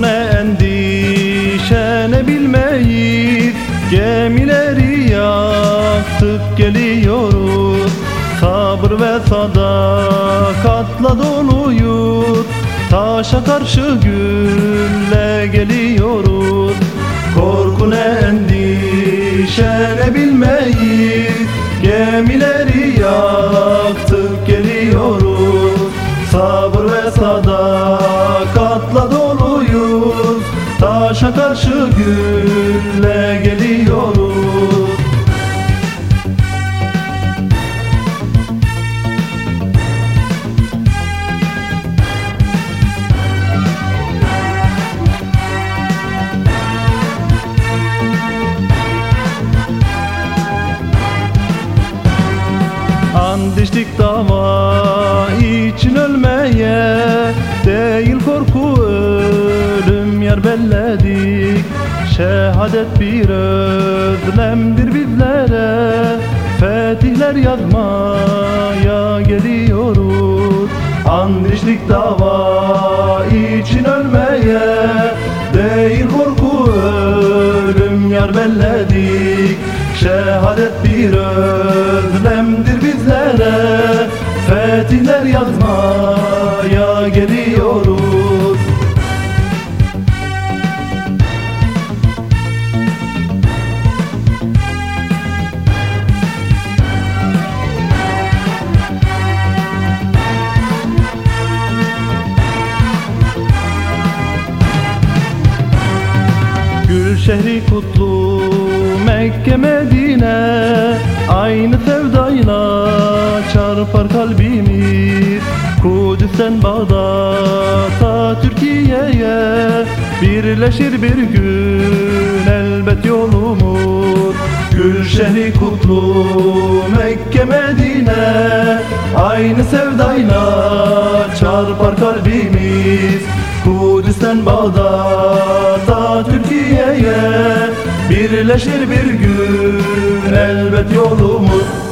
Ne endişe ne bilmeyiz Gemileri yaktık geliyoruz. Sabır ve sadakatla doluyuz. Taşa karşı gülle geliyoruz. Korku ne endişe ne bilmeyiz Gemileri yaktık geliyoruz. Sabır ve sadakatla Karşı gülle geliyoruz. And içtik için ölmeye Değil korku ölüm yer belledik Şehadet bir özlemdir bizlere. Fetihler yazmaya geliyoruz. And içtik dava için ölmeye Değil korku ölüm yer belledik. Şehadet bir özlemdir şehri kutlu Mekke Medine. Aynı sevdayla çarpar kalbimiz Kudüs'ten Bağdat'a Türkiye'ye. Birleşir bir gün elbet yolumuz. Gül şehri kutlu Mekke Medine. Aynı sevdayla çarpar kalbimiz. Kudüs'ten Türkiye'ye Birleşir bir gün. Elbet yolumuz